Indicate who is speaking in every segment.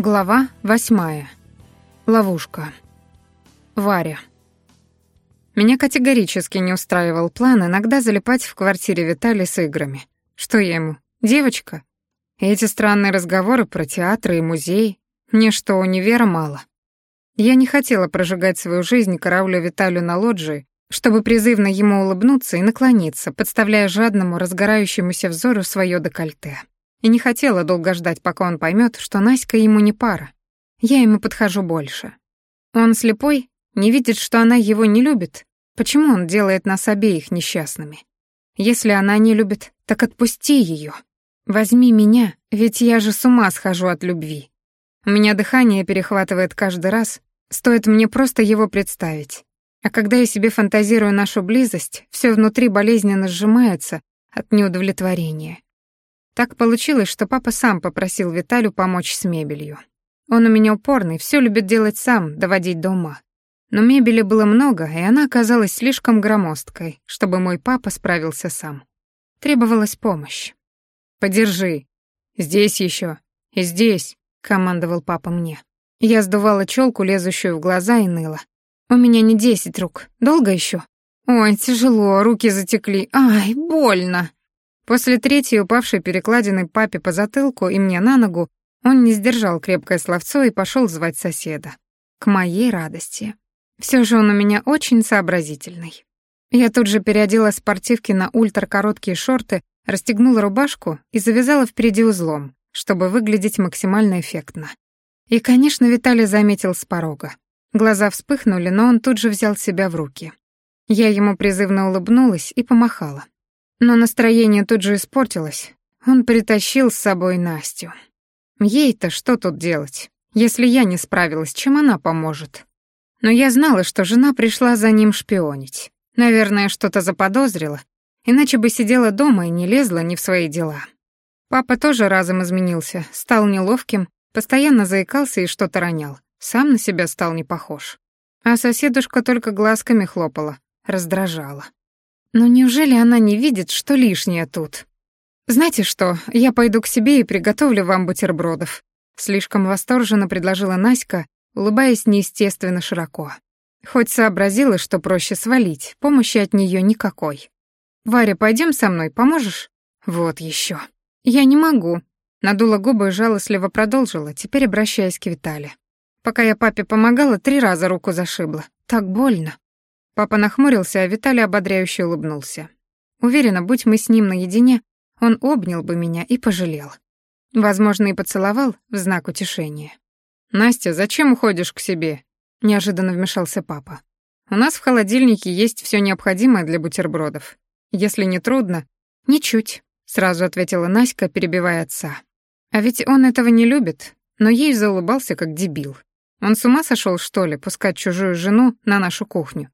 Speaker 1: Глава восьмая. Ловушка. Варя. Меня категорически не устраивал план иногда залипать в квартире Виталия с играми. Что я ему, девочка? Эти странные разговоры про театры и музей. Мне что, универа мало? Я не хотела прожигать свою жизнь карауля Виталию на лоджии, чтобы призывно ему улыбнуться и наклониться, подставляя жадному, разгорающемуся взору свое декольте и не хотела долго ждать, пока он поймет, что Наська ему не пара. Я ему подхожу больше. Он слепой, не видит, что она его не любит. Почему он делает нас обеих несчастными? Если она не любит, так отпусти ее. Возьми меня, ведь я же с ума схожу от любви. У меня дыхание перехватывает каждый раз, стоит мне просто его представить. А когда я себе фантазирую нашу близость, все внутри болезненно сжимается от неудовлетворения. Так получилось, что папа сам попросил Виталю помочь с мебелью. Он у меня упорный, все любит делать сам, доводить до ума. Но мебели было много, и она оказалась слишком громоздкой, чтобы мой папа справился сам. Требовалась помощь. «Подержи. Здесь еще. И здесь», — командовал папа мне. Я сдувала челку, лезущую в глаза, и ныла. «У меня не десять рук. Долго еще? «Ой, тяжело, руки затекли. Ай, больно!» После третьей упавшей перекладины папе по затылку и мне на ногу, он не сдержал крепкое словцо и пошел звать соседа. К моей радости. Все же он у меня очень сообразительный. Я тут же переодела спортивки на ультракороткие шорты, расстегнула рубашку и завязала впереди узлом, чтобы выглядеть максимально эффектно. И, конечно, Виталий заметил с порога. Глаза вспыхнули, но он тут же взял себя в руки. Я ему призывно улыбнулась и помахала. Но настроение тут же испортилось. Он притащил с собой Настю. Ей-то что тут делать? Если я не справилась, чем она поможет? Но я знала, что жена пришла за ним шпионить. Наверное, что-то заподозрила, иначе бы сидела дома и не лезла ни в свои дела. Папа тоже разом изменился, стал неловким, постоянно заикался и что-то ронял. Сам на себя стал не похож. А соседушка только глазками хлопала, раздражала. Но неужели она не видит, что лишнее тут? Знаете что, я пойду к себе и приготовлю вам бутербродов. Слишком восторженно предложила Наська, улыбаясь неестественно широко. Хоть сообразила, что проще свалить, помощи от нее никакой. «Варя, пойдем со мной, поможешь?» «Вот еще. «Я не могу», — надула губы и жалостливо продолжила, теперь обращаясь к Витале. «Пока я папе помогала, три раза руку зашибла. Так больно». Папа нахмурился, а Виталий ободряюще улыбнулся. Уверена, будь мы с ним наедине, он обнял бы меня и пожалел. Возможно, и поцеловал в знак утешения. «Настя, зачем уходишь к себе?» — неожиданно вмешался папа. «У нас в холодильнике есть все необходимое для бутербродов. Если не трудно...» «Ничуть», — сразу ответила Наська, перебивая отца. «А ведь он этого не любит, но ей заулыбался как дебил. Он с ума сошел, что ли, пускать чужую жену на нашу кухню?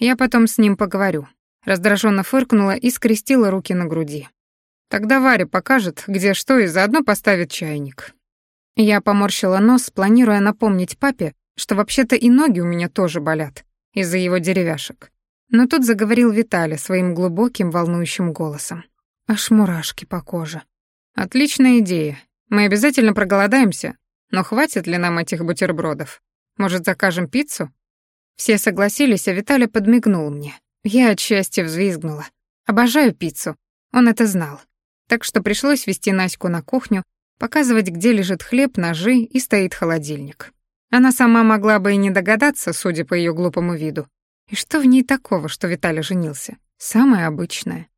Speaker 1: Я потом с ним поговорю. Раздраженно фыркнула и скрестила руки на груди. Тогда Варя покажет, где что, и заодно поставит чайник. Я поморщила нос, планируя напомнить папе, что вообще-то и ноги у меня тоже болят из-за его деревяшек. Но тут заговорил Виталий своим глубоким, волнующим голосом. Аж мурашки по коже. Отличная идея. Мы обязательно проголодаемся, но хватит ли нам этих бутербродов? Может, закажем пиццу? Все согласились, а Виталий подмигнул мне. Я от счастья взвизгнула. Обожаю пиццу. Он это знал. Так что пришлось вести Наську на кухню, показывать, где лежит хлеб, ножи и стоит холодильник. Она сама могла бы и не догадаться, судя по ее глупому виду. И что в ней такого, что Виталий женился? Самое обычное.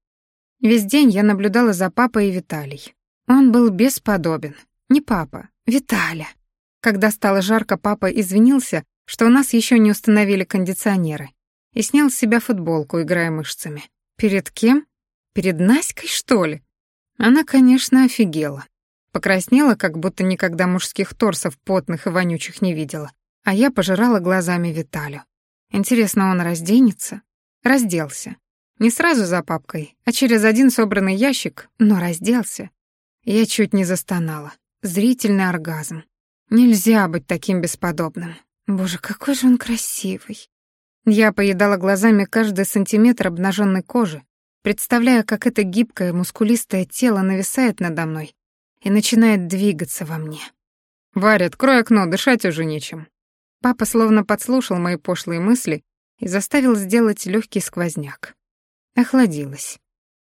Speaker 1: Весь день я наблюдала за папой и Виталий. Он был бесподобен. Не папа, Виталя. Когда стало жарко, папа извинился, что у нас еще не установили кондиционеры, и снял с себя футболку, играя мышцами. Перед кем? Перед Наськой, что ли? Она, конечно, офигела. Покраснела, как будто никогда мужских торсов потных и вонючих не видела. А я пожирала глазами Виталю. Интересно, он разденется? Разделся. Не сразу за папкой, а через один собранный ящик, но разделся. Я чуть не застонала. Зрительный оргазм. Нельзя быть таким бесподобным. Боже, какой же он красивый. Я поедала глазами каждый сантиметр обнаженной кожи, представляя, как это гибкое, мускулистое тело нависает надо мной и начинает двигаться во мне. «Варя, открой окно, дышать уже нечем». Папа словно подслушал мои пошлые мысли и заставил сделать легкий сквозняк. Охладилась.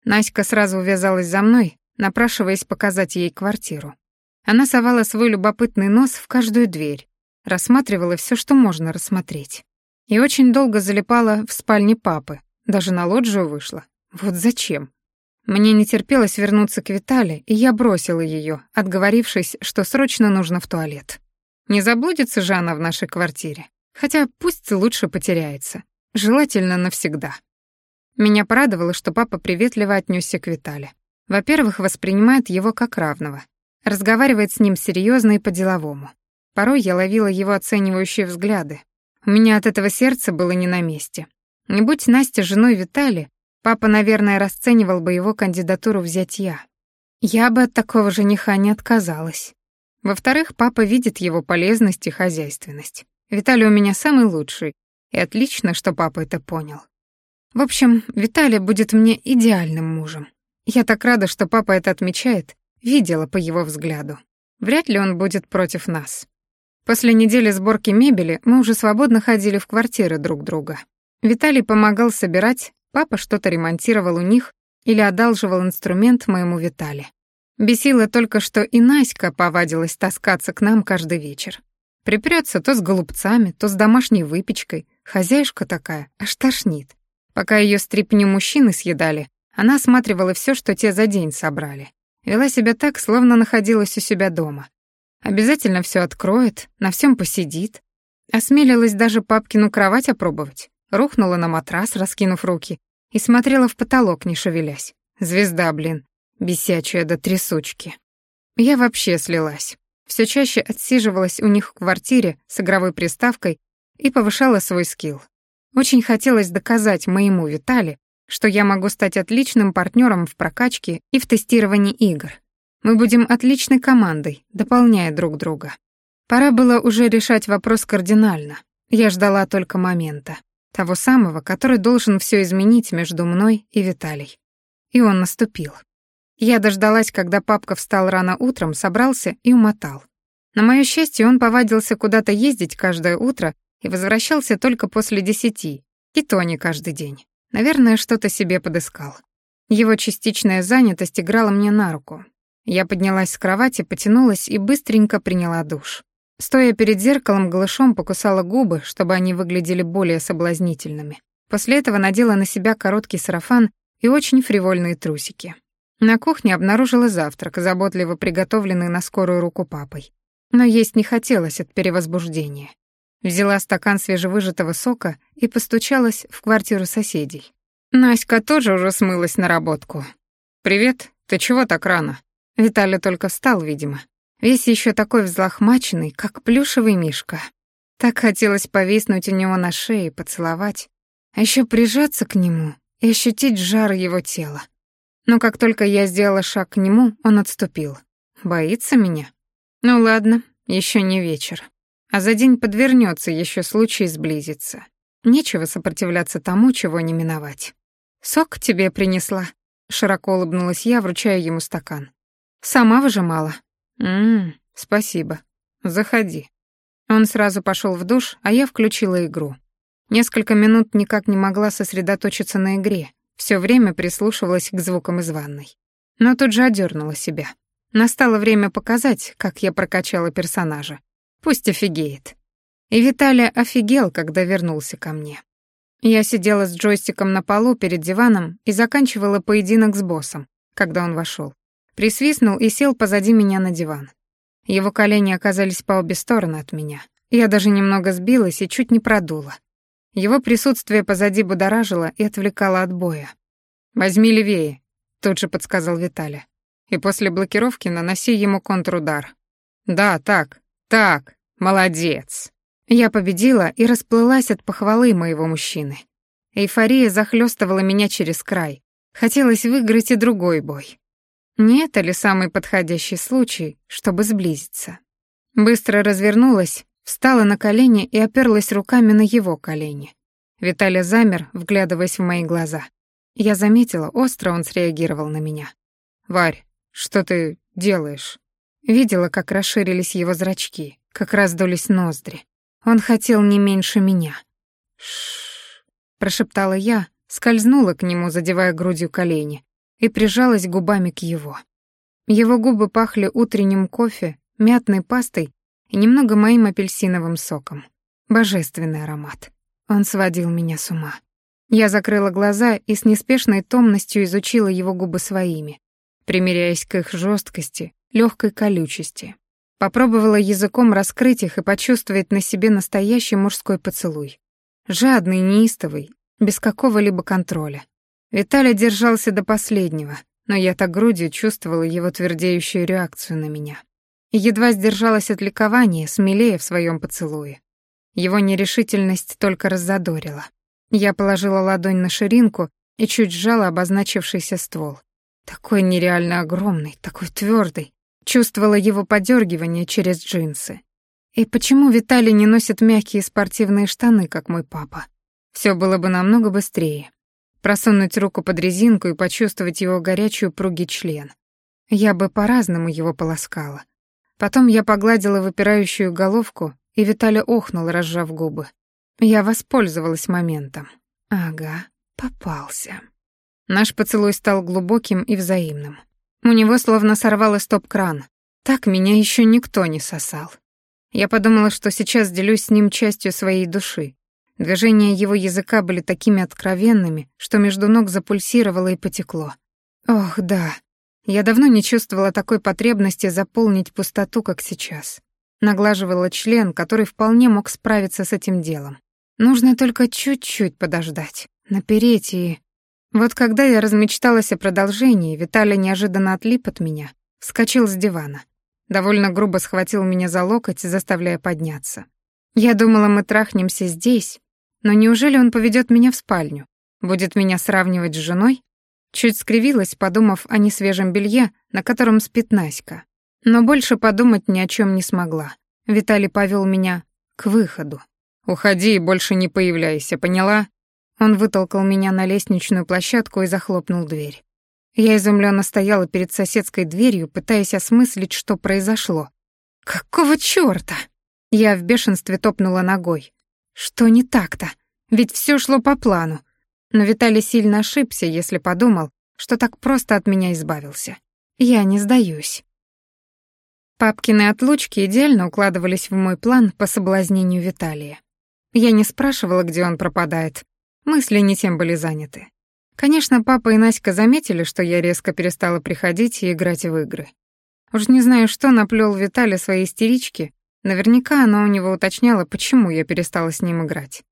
Speaker 1: Наська сразу увязалась за мной, напрашиваясь показать ей квартиру. Она совала свой любопытный нос в каждую дверь, рассматривала все, что можно рассмотреть. И очень долго залипала в спальне папы, даже на лоджию вышла. Вот зачем? Мне не терпелось вернуться к Витале, и я бросила ее, отговорившись, что срочно нужно в туалет. Не заблудится же она в нашей квартире. Хотя пусть лучше потеряется. Желательно навсегда. Меня порадовало, что папа приветливо отнесся к Витале. Во-первых, воспринимает его как равного. Разговаривает с ним серьезно и по-деловому. Порой я ловила его оценивающие взгляды. У меня от этого сердце было не на месте. Не будь Настя женой Витали, папа, наверное, расценивал бы его кандидатуру взять я. Я бы от такого жениха не отказалась. Во-вторых, папа видит его полезность и хозяйственность. Виталий у меня самый лучший, и отлично, что папа это понял. В общем, Виталий будет мне идеальным мужем. Я так рада, что папа это отмечает, видела по его взгляду. Вряд ли он будет против нас. После недели сборки мебели мы уже свободно ходили в квартиры друг друга. Виталий помогал собирать, папа что-то ремонтировал у них или одалживал инструмент моему Витали. Бесило только, что и Наська повадилась таскаться к нам каждый вечер. Припрётся то с голубцами, то с домашней выпечкой. Хозяюшка такая, аж тошнит. Пока её стрипню мужчины съедали, она осматривала всё, что те за день собрали. Вела себя так, словно находилась у себя дома. Обязательно все откроет, на всем посидит. Осмелилась даже папкину кровать опробовать. Рухнула на матрас, раскинув руки, и смотрела в потолок, не шевелясь. Звезда, блин, бесячая до трясучки. Я вообще слилась. Все чаще отсиживалась у них в квартире с игровой приставкой и повышала свой скилл. Очень хотелось доказать моему Витали, что я могу стать отличным партнером в прокачке и в тестировании игр. Мы будем отличной командой, дополняя друг друга. Пора было уже решать вопрос кардинально. Я ждала только момента. Того самого, который должен все изменить между мной и Виталий. И он наступил. Я дождалась, когда папка встал рано утром, собрался и умотал. На моё счастье, он повадился куда-то ездить каждое утро и возвращался только после десяти, и то не каждый день. Наверное, что-то себе подыскал. Его частичная занятость играла мне на руку. Я поднялась с кровати, потянулась и быстренько приняла душ. Стоя перед зеркалом, голышом покусала губы, чтобы они выглядели более соблазнительными. После этого надела на себя короткий сарафан и очень фривольные трусики. На кухне обнаружила завтрак, заботливо приготовленный на скорую руку папой. Но есть не хотелось от перевозбуждения. Взяла стакан свежевыжатого сока и постучалась в квартиру соседей. Наська тоже уже смылась на работку. «Привет, ты чего так рано?» Виталий только встал, видимо. Весь еще такой взлохмаченный, как плюшевый мишка. Так хотелось повиснуть у него на шее, поцеловать, а еще прижаться к нему и ощутить жар его тела. Но как только я сделала шаг к нему, он отступил. Боится меня? Ну ладно, еще не вечер. А за день подвернется еще случай сблизиться. Нечего сопротивляться тому, чего не миновать. «Сок тебе принесла?» Широко улыбнулась я, вручая ему стакан. Сама выжимала. Мм, спасибо. Заходи. Он сразу пошел в душ, а я включила игру. Несколько минут никак не могла сосредоточиться на игре, все время прислушивалась к звукам из ванной. Но тут же одернула себя. Настало время показать, как я прокачала персонажа. Пусть офигеет. И Виталий офигел, когда вернулся ко мне. Я сидела с джойстиком на полу перед диваном и заканчивала поединок с боссом, когда он вошел присвистнул и сел позади меня на диван. Его колени оказались по обе стороны от меня. Я даже немного сбилась и чуть не продула. Его присутствие позади будоражило и отвлекало от боя. «Возьми левее», — тут же подсказал Виталя. «И после блокировки наноси ему контрудар». «Да, так, так, молодец». Я победила и расплылась от похвалы моего мужчины. Эйфория захлестывала меня через край. Хотелось выиграть и другой бой. Не это ли самый подходящий случай, чтобы сблизиться? Быстро развернулась, встала на колени и оперлась руками на его колени. Виталий замер, вглядываясь в мои глаза. Я заметила, остро он среагировал на меня. «Варь, что ты делаешь?» Видела, как расширились его зрачки, как раздулись ноздри. Он хотел не меньше меня. Ш, прошептала я, скользнула к нему, задевая грудью колени, и прижалась губами к его. Его губы пахли утренним кофе, мятной пастой и немного моим апельсиновым соком. Божественный аромат. Он сводил меня с ума. Я закрыла глаза и с неспешной томностью изучила его губы своими, примиряясь к их жесткости, легкой колючести. Попробовала языком раскрыть их и почувствовать на себе настоящий мужской поцелуй. Жадный, неистовый, без какого-либо контроля. Виталий держался до последнего, но я так грудью чувствовала его твердеющую реакцию на меня. И едва сдержалась от ликования, смелее в своем поцелуе. Его нерешительность только раззадорила. Я положила ладонь на ширинку и чуть сжала обозначившийся ствол. Такой нереально огромный, такой твердый. Чувствовала его подергивание через джинсы. И почему Виталий не носит мягкие спортивные штаны, как мой папа? Все было бы намного быстрее. Просунуть руку под резинку и почувствовать его горячую упругий член. Я бы по-разному его полоскала. Потом я погладила выпирающую головку, и Виталий охнул, разжав губы. Я воспользовалась моментом. Ага, попался. Наш поцелуй стал глубоким и взаимным. У него словно сорвало стоп-кран. Так меня еще никто не сосал. Я подумала, что сейчас делюсь с ним частью своей души. Движения его языка были такими откровенными, что между ног запульсировало и потекло. Ох, да. Я давно не чувствовала такой потребности заполнить пустоту, как сейчас. Наглаживала член, который вполне мог справиться с этим делом. Нужно только чуть-чуть подождать, напереть и... Вот когда я размечталась о продолжении, Виталий неожиданно отлип от меня, вскочил с дивана. Довольно грубо схватил меня за локоть, заставляя подняться. Я думала, мы трахнемся здесь, но неужели он поведет меня в спальню? Будет меня сравнивать с женой? Чуть скривилась, подумав о несвежем белье, на котором спит Наська. Но больше подумать ни о чем не смогла. Виталий повел меня к выходу. «Уходи и больше не появляйся, поняла?» Он вытолкал меня на лестничную площадку и захлопнул дверь. Я изумленно стояла перед соседской дверью, пытаясь осмыслить, что произошло. «Какого чёрта?» Я в бешенстве топнула ногой. «Что не так-то? Ведь всё шло по плану». Но Виталий сильно ошибся, если подумал, что так просто от меня избавился. Я не сдаюсь. Папкины отлучки идеально укладывались в мой план по соблазнению Виталия. Я не спрашивала, где он пропадает, Мысли не тем были заняты. Конечно, папа и Наська заметили, что я резко перестала приходить и играть в игры. Уж не знаю, что наплел Виталий своей истерички, наверняка она у него уточняла, почему я перестала с ним играть.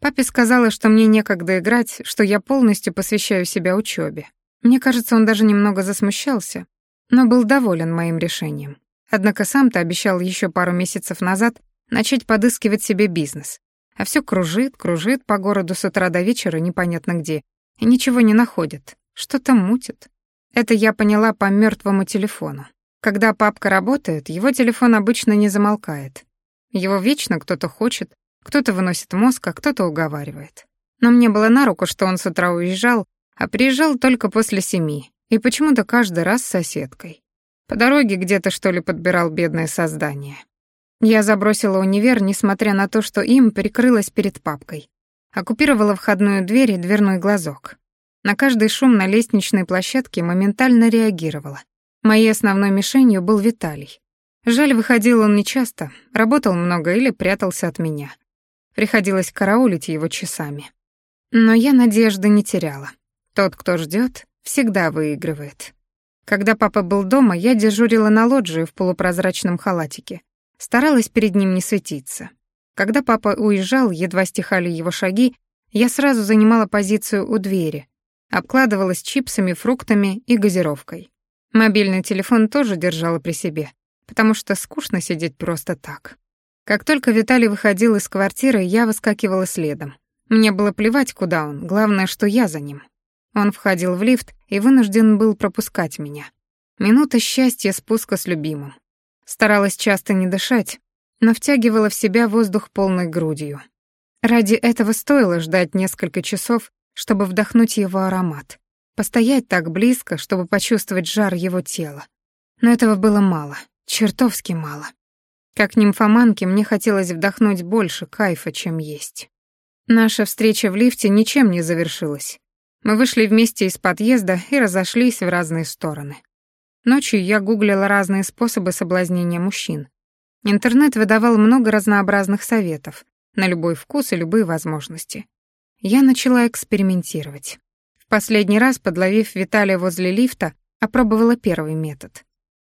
Speaker 1: Папе сказала, что мне некогда играть, что я полностью посвящаю себя учебе. Мне кажется, он даже немного засмущался, но был доволен моим решением. Однако сам-то обещал еще пару месяцев назад начать подыскивать себе бизнес. А все кружит, кружит по городу с утра до вечера непонятно где. И ничего не находит. Что-то мутит. Это я поняла по мертвому телефону. Когда папка работает, его телефон обычно не замолкает. Его вечно кто-то хочет, кто-то выносит мозг, а кто-то уговаривает. Но мне было на руку, что он с утра уезжал, а приезжал только после семи, и почему-то каждый раз с соседкой. По дороге где-то, что ли, подбирал бедное создание. Я забросила универ, несмотря на то, что им прикрылась перед папкой. Оккупировала входную дверь и дверной глазок. На каждый шум на лестничной площадке моментально реагировала. Моей основной мишенью был Виталий. Жаль, выходил он нечасто, работал много или прятался от меня. Приходилось караулить его часами. Но я надежды не теряла. Тот, кто ждет, всегда выигрывает. Когда папа был дома, я дежурила на лоджии в полупрозрачном халатике. Старалась перед ним не светиться. Когда папа уезжал, едва стихали его шаги, я сразу занимала позицию у двери, обкладывалась чипсами, фруктами и газировкой. Мобильный телефон тоже держала при себе, потому что скучно сидеть просто так. Как только Виталий выходил из квартиры, я выскакивала следом. Мне было плевать, куда он, главное, что я за ним. Он входил в лифт и вынужден был пропускать меня. Минута счастья спуска с любимым. Старалась часто не дышать, но втягивала в себя воздух полной грудью. Ради этого стоило ждать несколько часов, чтобы вдохнуть его аромат. Постоять так близко, чтобы почувствовать жар его тела. Но этого было мало. Чертовски мало. Как нимфоманке мне хотелось вдохнуть больше кайфа, чем есть. Наша встреча в лифте ничем не завершилась. Мы вышли вместе из подъезда и разошлись в разные стороны. Ночью я гуглила разные способы соблазнения мужчин. Интернет выдавал много разнообразных советов на любой вкус и любые возможности. Я начала экспериментировать. Последний раз, подловив Виталия возле лифта, опробовала первый метод.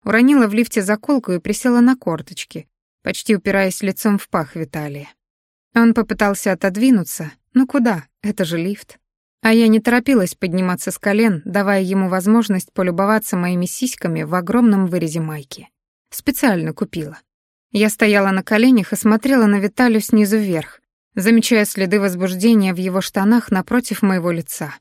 Speaker 1: Уронила в лифте заколку и присела на корточки, почти упираясь лицом в пах Виталия. Он попытался отодвинуться, ну куда, это же лифт. А я не торопилась подниматься с колен, давая ему возможность полюбоваться моими сиськами в огромном вырезе майки. Специально купила. Я стояла на коленях и смотрела на Виталию снизу вверх, замечая следы возбуждения в его штанах напротив моего лица.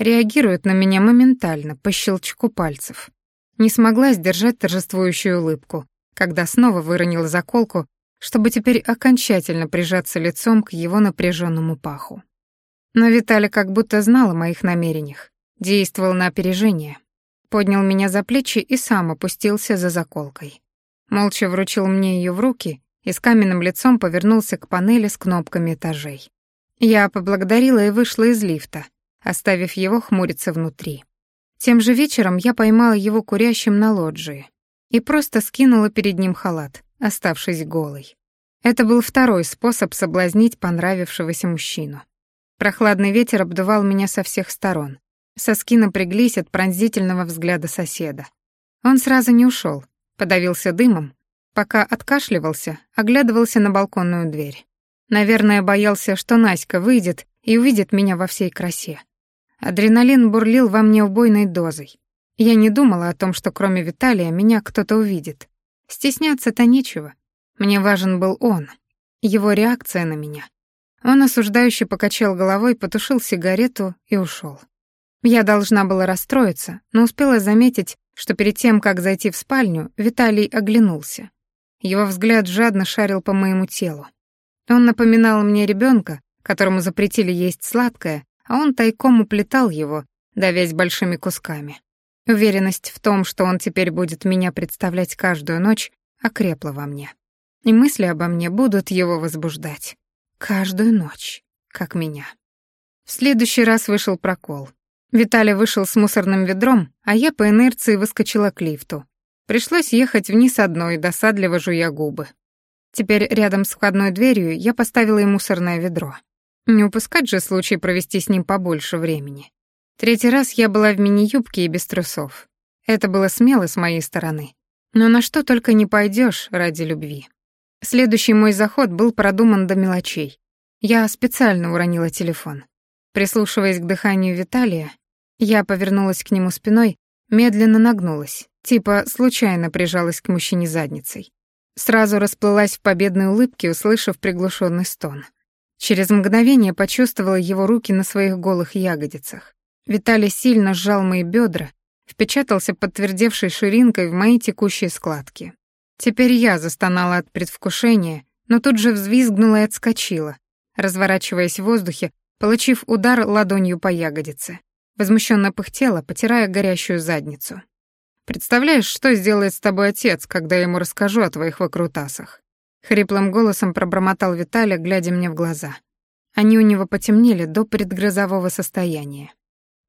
Speaker 1: Реагирует на меня моментально, по щелчку пальцев. Не смогла сдержать торжествующую улыбку, когда снова выронила заколку, чтобы теперь окончательно прижаться лицом к его напряженному паху. Но Виталий как будто знал о моих намерениях, действовал на опережение, поднял меня за плечи и сам опустился за заколкой. Молча вручил мне ее в руки и с каменным лицом повернулся к панели с кнопками этажей. Я поблагодарила и вышла из лифта, оставив его хмуриться внутри. Тем же вечером я поймала его курящим на лоджии и просто скинула перед ним халат, оставшись голой. Это был второй способ соблазнить понравившегося мужчину. Прохладный ветер обдувал меня со всех сторон. Соски напряглись от пронзительного взгляда соседа. Он сразу не ушел, подавился дымом, пока откашливался, оглядывался на балконную дверь. Наверное, боялся, что Наська выйдет и увидит меня во всей красе. Адреналин бурлил во мне убойной дозой. Я не думала о том, что кроме Виталия меня кто-то увидит. Стесняться-то нечего. Мне важен был он, его реакция на меня. Он осуждающе покачал головой, потушил сигарету и ушел. Я должна была расстроиться, но успела заметить, что перед тем, как зайти в спальню, Виталий оглянулся. Его взгляд жадно шарил по моему телу. Он напоминал мне ребенка, которому запретили есть сладкое, а он тайком уплетал его, давясь большими кусками. Уверенность в том, что он теперь будет меня представлять каждую ночь, окрепла во мне. И мысли обо мне будут его возбуждать. Каждую ночь, как меня. В следующий раз вышел прокол. Виталий вышел с мусорным ведром, а я по инерции выскочила к лифту. Пришлось ехать вниз одной, досадливо жуя губы. Теперь рядом с входной дверью я поставила и мусорное ведро. Не упускать же случай провести с ним побольше времени. Третий раз я была в мини-юбке и без трусов. Это было смело с моей стороны. Но на что только не пойдешь ради любви. Следующий мой заход был продуман до мелочей. Я специально уронила телефон. Прислушиваясь к дыханию Виталия, я повернулась к нему спиной, медленно нагнулась, типа случайно прижалась к мужчине задницей. Сразу расплылась в победной улыбке, услышав приглушенный стон. Через мгновение почувствовала его руки на своих голых ягодицах. Виталий сильно сжал мои бедра, впечатался подтвердевшей ширинкой в мои текущие складки. Теперь я застонала от предвкушения, но тут же взвизгнула и отскочила, разворачиваясь в воздухе, получив удар ладонью по ягодице. Возмущенно пыхтела, потирая горящую задницу. «Представляешь, что сделает с тобой отец, когда я ему расскажу о твоих выкрутасах?» Хриплым голосом пробормотал Виталий, глядя мне в глаза. Они у него потемнели до предгрозового состояния.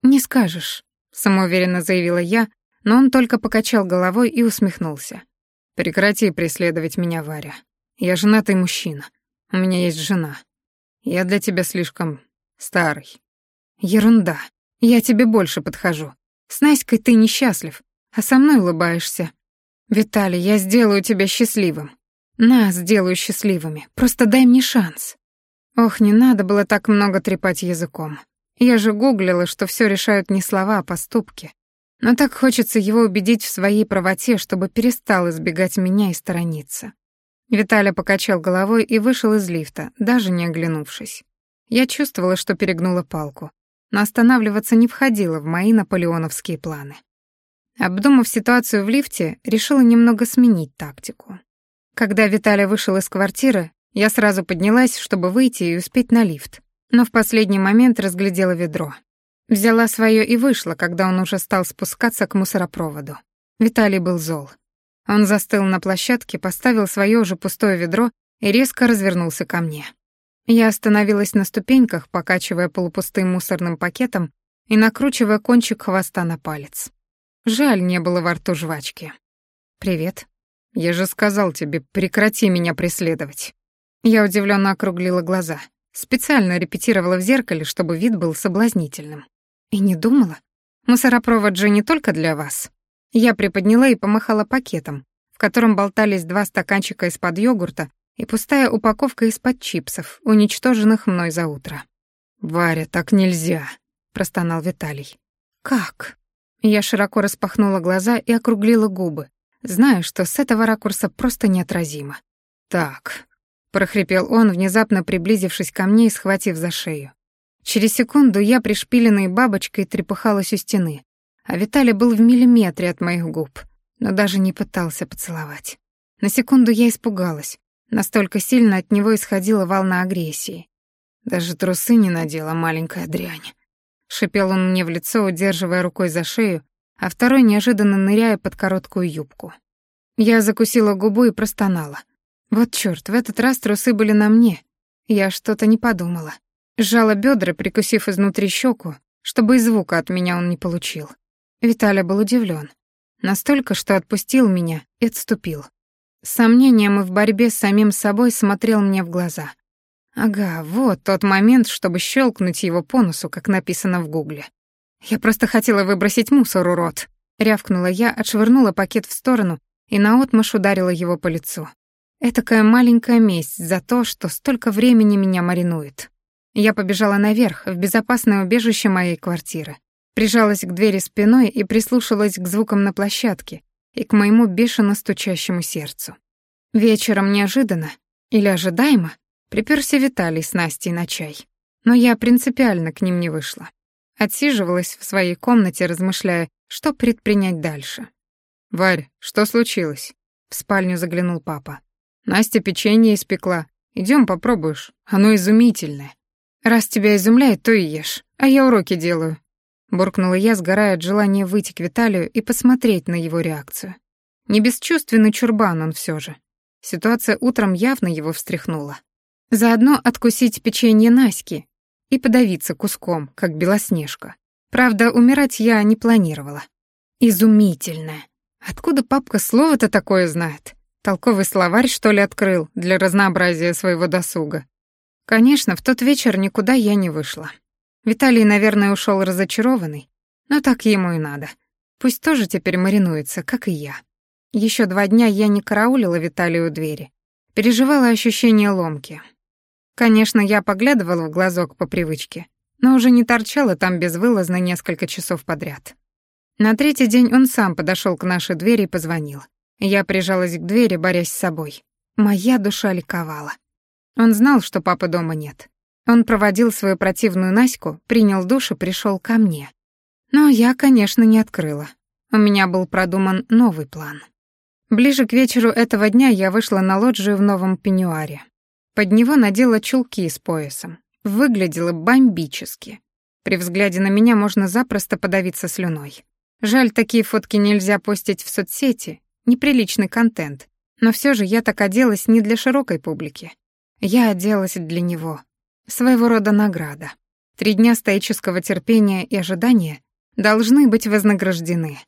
Speaker 1: «Не скажешь», — самоуверенно заявила я, но он только покачал головой и усмехнулся. Прекрати преследовать меня, Варя. Я женатый мужчина. У меня есть жена. Я для тебя слишком старый. Ерунда. Я тебе больше подхожу. С Наськой ты несчастлив, а со мной улыбаешься. Виталий, я сделаю тебя счастливым. Нас сделаю счастливыми. Просто дай мне шанс. Ох, не надо было так много трепать языком. Я же гуглила, что все решают не слова, а поступки. Но так хочется его убедить в своей правоте, чтобы перестал избегать меня и сторониться. Виталя покачал головой и вышел из лифта, даже не оглянувшись. Я чувствовала, что перегнула палку, но останавливаться не входило в мои наполеоновские планы. Обдумав ситуацию в лифте, решила немного сменить тактику. Когда Виталя вышел из квартиры, я сразу поднялась, чтобы выйти и успеть на лифт, но в последний момент разглядела ведро. Взяла свое и вышла, когда он уже стал спускаться к мусоропроводу. Виталий был зол. Он застыл на площадке, поставил свое уже пустое ведро и резко развернулся ко мне. Я остановилась на ступеньках, покачивая полупустым мусорным пакетом и накручивая кончик хвоста на палец. Жаль, не было во рту жвачки. «Привет. Я же сказал тебе, прекрати меня преследовать». Я удивленно округлила глаза. Специально репетировала в зеркале, чтобы вид был соблазнительным. И не думала. Мусоропровод же не только для вас. Я приподняла и помахала пакетом, в котором болтались два стаканчика из-под йогурта и пустая упаковка из-под чипсов, уничтоженных мной за утро. «Варя, так нельзя», — простонал Виталий. «Как?» Я широко распахнула глаза и округлила губы, зная, что с этого ракурса просто неотразимо. «Так», — прохрипел он, внезапно приблизившись ко мне и схватив за шею. Через секунду я, пришпиленной бабочкой, трепыхалась у стены, а Виталий был в миллиметре от моих губ, но даже не пытался поцеловать. На секунду я испугалась. Настолько сильно от него исходила волна агрессии. Даже трусы не надела маленькая дрянь. Шипел он мне в лицо, удерживая рукой за шею, а второй неожиданно ныряя под короткую юбку. Я закусила губу и простонала. Вот чёрт, в этот раз трусы были на мне. Я что-то не подумала. Сжала бедра, прикусив изнутри щеку, чтобы и звука от меня он не получил. Виталя был удивлен. Настолько, что отпустил меня и отступил. С сомнением и в борьбе с самим собой смотрел мне в глаза. Ага, вот тот момент, чтобы щелкнуть его по носу, как написано в гугле. «Я просто хотела выбросить мусор, урод!» Рявкнула я, отшвырнула пакет в сторону и наотмашь ударила его по лицу. Этакая маленькая месть за то, что столько времени меня маринует. Я побежала наверх, в безопасное убежище моей квартиры. Прижалась к двери спиной и прислушалась к звукам на площадке и к моему бешено стучащему сердцу. Вечером неожиданно или ожидаемо приперся Виталий с Настей на чай. Но я принципиально к ним не вышла. Отсиживалась в своей комнате, размышляя, что предпринять дальше. «Варь, что случилось?» В спальню заглянул папа. «Настя печенье испекла. Идем попробуешь. Оно изумительное. Раз тебя изумляет, то и ешь. А я уроки делаю буркнула я, сгорая от желания выйти к Виталию и посмотреть на его реакцию. Не бесчувственный чурбан он все же. Ситуация утром явно его встряхнула. Заодно откусить печенье Наськи и подавиться куском, как Белоснежка. Правда, умирать я не планировала. Изумительное. Откуда папка слово-то такое знает? Толковый словарь, что ли, открыл для разнообразия своего досуга? Конечно, в тот вечер никуда я не вышла. Виталий, наверное, ушел разочарованный, но так ему и надо. Пусть тоже теперь маринуется, как и я. Еще два дня я не караулила Виталию у двери. Переживала ощущение ломки. Конечно, я поглядывала в глазок по привычке, но уже не торчала там безвылазно несколько часов подряд. На третий день он сам подошел к нашей двери и позвонил. Я прижалась к двери, борясь с собой. Моя душа ликовала. Он знал, что папы дома нет. Он проводил свою противную Наську, принял душ и пришел ко мне. Но я, конечно, не открыла. У меня был продуман новый план. Ближе к вечеру этого дня я вышла на лоджию в новом пеньюаре. Под него надела чулки с поясом. Выглядело бомбически. При взгляде на меня можно запросто подавиться слюной. Жаль, такие фотки нельзя постить в соцсети, неприличный контент. Но все же я так оделась не для широкой публики. Я оделась для него, Своего рода награда. Три дня стоического терпения и ожидания должны быть вознаграждены.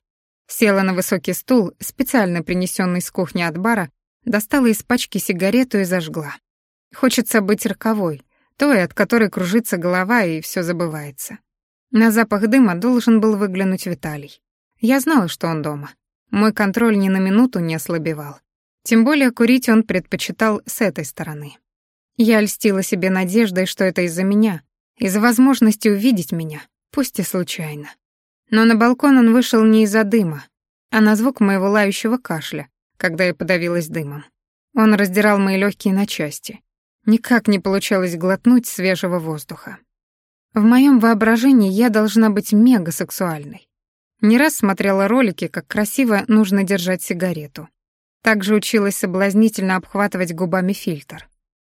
Speaker 1: Села на высокий стул, специально принесенный с кухни от бара, достала из пачки сигарету и зажгла. Хочется быть роковой, той, от которой кружится голова и все забывается. На запах дыма должен был выглянуть Виталий. Я знала, что он дома. Мой контроль ни на минуту не ослабевал. Тем более курить он предпочитал с этой стороны. Я льстила себе надеждой, что это из-за меня, из-за возможности увидеть меня, пусть и случайно. Но на балкон он вышел не из-за дыма, а на звук моего лающего кашля, когда я подавилась дымом. Он раздирал мои легкие на части. Никак не получалось глотнуть свежего воздуха. В моем воображении я должна быть мегасексуальной. Не раз смотрела ролики, как красиво нужно держать сигарету. Также училась соблазнительно обхватывать губами фильтр.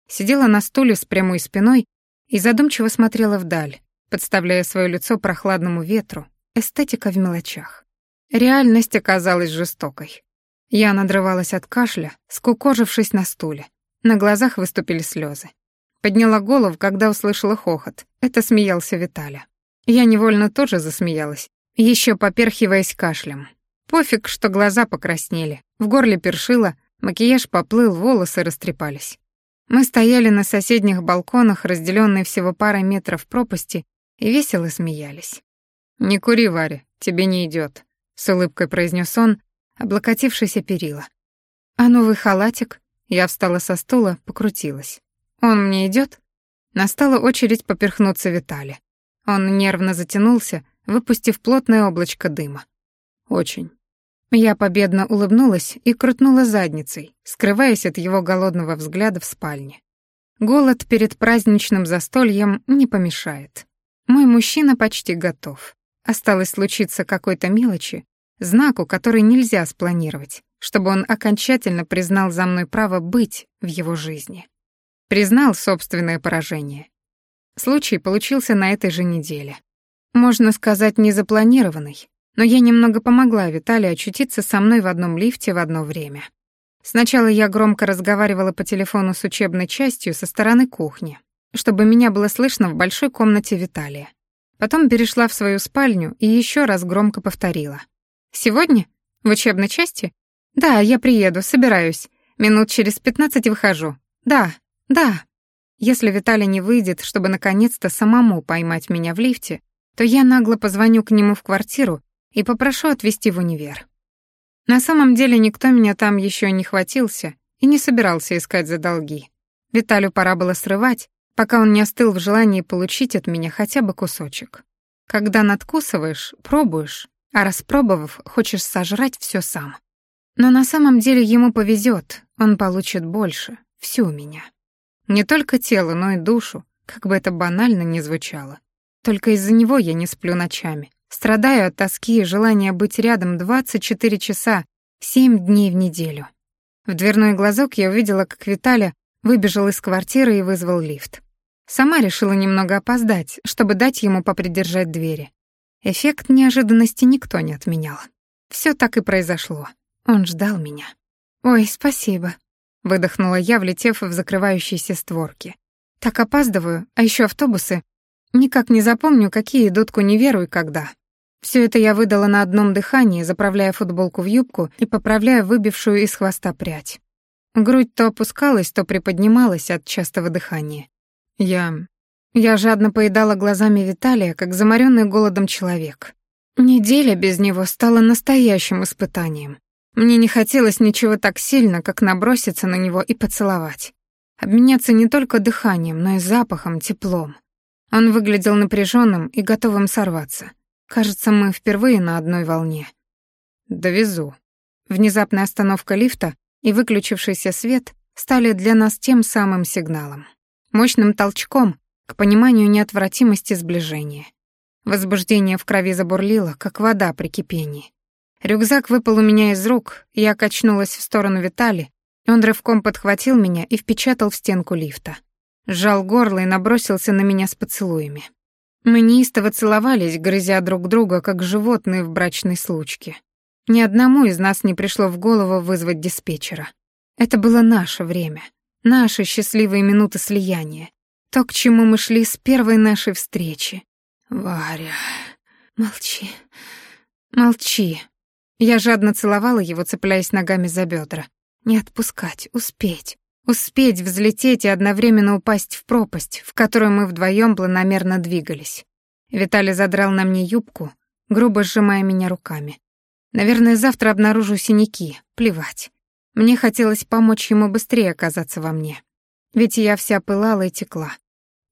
Speaker 1: Сидела на стуле с прямой спиной и задумчиво смотрела вдаль, подставляя свое лицо прохладному ветру, эстетика в мелочах. Реальность оказалась жестокой. Я надрывалась от кашля, скукожившись на стуле. На глазах выступили слезы. Подняла голову, когда услышала хохот. Это смеялся Виталя. Я невольно тоже засмеялась, еще поперхиваясь кашлем. Пофиг, что глаза покраснели, в горле першило, макияж поплыл, волосы растрепались. Мы стояли на соседних балконах, разделенные всего парой метров пропасти, и весело смеялись. «Не кури, Варя, тебе не идет, с улыбкой произнес он, облокотившись о перила. «А новый халатик?» Я встала со стула, покрутилась. «Он мне идет? Настала очередь поперхнуться Витали. Он нервно затянулся, выпустив плотное облачко дыма. «Очень». Я победно улыбнулась и крутнула задницей, скрываясь от его голодного взгляда в спальне. Голод перед праздничным застольем не помешает. Мой мужчина почти готов. Осталось случиться какой-то мелочи, знаку, который нельзя спланировать, чтобы он окончательно признал за мной право быть в его жизни. Признал собственное поражение. Случай получился на этой же неделе. Можно сказать, незапланированный, но я немного помогла Виталию очутиться со мной в одном лифте в одно время. Сначала я громко разговаривала по телефону с учебной частью со стороны кухни, чтобы меня было слышно в большой комнате Виталия. Потом перешла в свою спальню и еще раз громко повторила. «Сегодня? В учебной части? Да, я приеду, собираюсь. Минут через пятнадцать выхожу. Да, да». Если Виталий не выйдет, чтобы наконец-то самому поймать меня в лифте, то я нагло позвоню к нему в квартиру и попрошу отвезти в универ. На самом деле никто меня там еще не хватился и не собирался искать за долги. Виталю пора было срывать, пока он не остыл в желании получить от меня хотя бы кусочек. Когда надкусываешь, пробуешь, а распробовав, хочешь сожрать все сам. Но на самом деле ему повезет, он получит больше, всю меня. Не только тело, но и душу, как бы это банально ни звучало. Только из-за него я не сплю ночами. Страдаю от тоски и желания быть рядом 24 часа, 7 дней в неделю. В дверной глазок я увидела, как Виталя выбежал из квартиры и вызвал лифт. Сама решила немного опоздать, чтобы дать ему попридержать двери. Эффект неожиданности никто не отменял. Все так и произошло. Он ждал меня. «Ой, спасибо», — выдохнула я, влетев в закрывающиеся створки. «Так опаздываю, а еще автобусы Никак не запомню, какие идут к универу и когда. Все это я выдала на одном дыхании, заправляя футболку в юбку и поправляя выбившую из хвоста прядь. Грудь то опускалась, то приподнималась от частого дыхания. Я... Я жадно поедала глазами Виталия, как заморенный голодом человек. Неделя без него стала настоящим испытанием. Мне не хотелось ничего так сильно, как наброситься на него и поцеловать. Обменяться не только дыханием, но и запахом, теплом. Он выглядел напряженным и готовым сорваться. Кажется, мы впервые на одной волне. «Довезу». Внезапная остановка лифта и выключившийся свет стали для нас тем самым сигналом. Мощным толчком к пониманию неотвратимости сближения. Возбуждение в крови забурлило, как вода при кипении. Рюкзак выпал у меня из рук, я качнулась в сторону Витали, он рывком подхватил меня и впечатал в стенку лифта сжал горло и набросился на меня с поцелуями. Мы неистово целовались, грызя друг друга, как животные в брачной случке. Ни одному из нас не пришло в голову вызвать диспетчера. Это было наше время, наши счастливые минуты слияния, то, к чему мы шли с первой нашей встречи. «Варя, молчи, молчи». Я жадно целовала его, цепляясь ногами за бедра. Не отпускать, успеть. Успеть взлететь и одновременно упасть в пропасть, в которую мы вдвоем планомерно двигались. Виталий задрал на мне юбку, грубо сжимая меня руками. Наверное, завтра обнаружу синяки, плевать. Мне хотелось помочь ему быстрее оказаться во мне. Ведь я вся пылала и текла.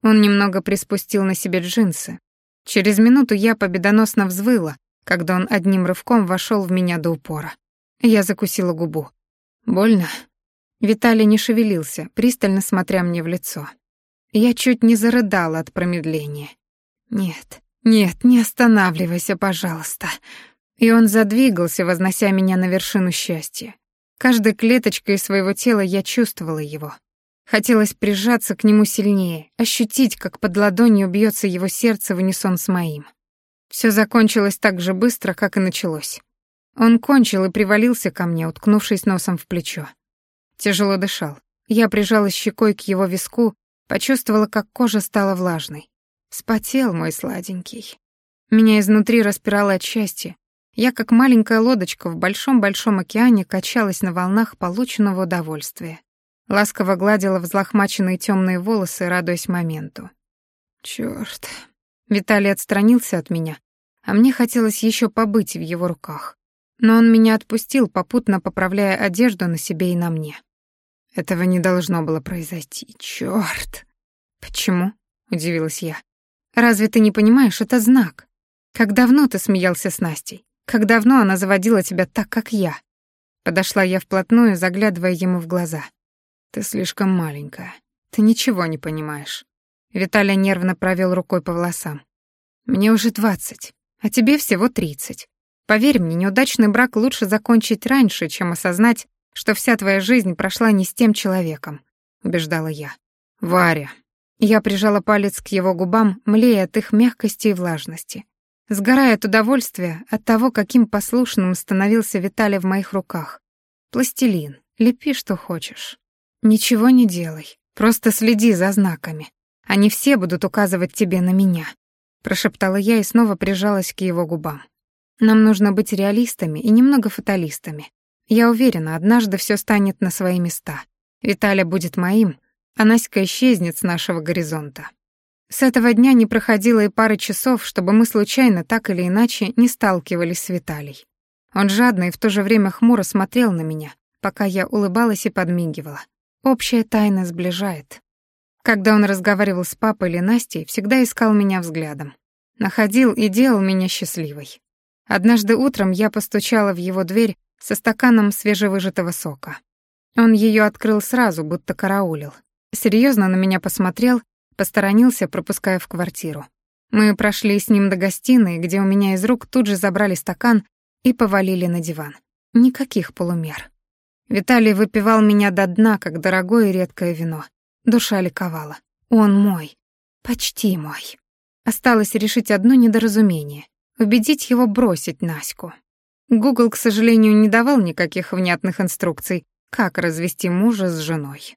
Speaker 1: Он немного приспустил на себе джинсы. Через минуту я победоносно взвыла, когда он одним рывком вошел в меня до упора. Я закусила губу. «Больно?» Виталий не шевелился, пристально смотря мне в лицо. Я чуть не зарыдала от промедления. «Нет, нет, не останавливайся, пожалуйста». И он задвигался, вознося меня на вершину счастья. Каждой клеточкой своего тела я чувствовала его. Хотелось прижаться к нему сильнее, ощутить, как под ладонью бьется его сердце в унисон с моим. Все закончилось так же быстро, как и началось. Он кончил и привалился ко мне, уткнувшись носом в плечо. Тяжело дышал. Я прижалась щекой к его виску, почувствовала, как кожа стала влажной. Спотел мой сладенький. Меня изнутри распирало от счастья. Я, как маленькая лодочка в большом-большом океане, качалась на волнах полученного удовольствия. Ласково гладила взлохмаченные темные волосы, радуясь моменту. Черт! Виталий отстранился от меня, а мне хотелось еще побыть в его руках. Но он меня отпустил, попутно поправляя одежду на себе и на мне. Этого не должно было произойти. Черт! Почему? удивилась я. Разве ты не понимаешь, это знак? Как давно ты смеялся с Настей? Как давно она заводила тебя так, как я? Подошла я вплотную, заглядывая ему в глаза. Ты слишком маленькая. Ты ничего не понимаешь. Виталий нервно провел рукой по волосам. Мне уже двадцать, а тебе всего тридцать. Поверь мне, неудачный брак лучше закончить раньше, чем осознать, что вся твоя жизнь прошла не с тем человеком, убеждала я. Варя. Я прижала палец к его губам, млея от их мягкости и влажности. Сгорая от удовольствия от того, каким послушным становился Виталий в моих руках. Пластилин, лепи что хочешь. Ничего не делай, просто следи за знаками. Они все будут указывать тебе на меня, прошептала я и снова прижалась к его губам. Нам нужно быть реалистами и немного фаталистами. Я уверена, однажды все станет на свои места. Виталя будет моим, а Наська исчезнет с нашего горизонта. С этого дня не проходило и пары часов, чтобы мы случайно так или иначе не сталкивались с Виталий. Он жадно и в то же время хмуро смотрел на меня, пока я улыбалась и подмигивала. Общая тайна сближает. Когда он разговаривал с папой или Настей, всегда искал меня взглядом. Находил и делал меня счастливой. Однажды утром я постучала в его дверь со стаканом свежевыжатого сока. Он ее открыл сразу, будто караулил. Серьезно на меня посмотрел, посторонился, пропуская в квартиру. Мы прошли с ним до гостиной, где у меня из рук тут же забрали стакан и повалили на диван. Никаких полумер. Виталий выпивал меня до дна, как дорогое и редкое вино. Душа ликовала. Он мой. Почти мой. Осталось решить одно недоразумение. Убедить его бросить Наську. Гугл, к сожалению, не давал никаких внятных инструкций, как развести мужа с женой.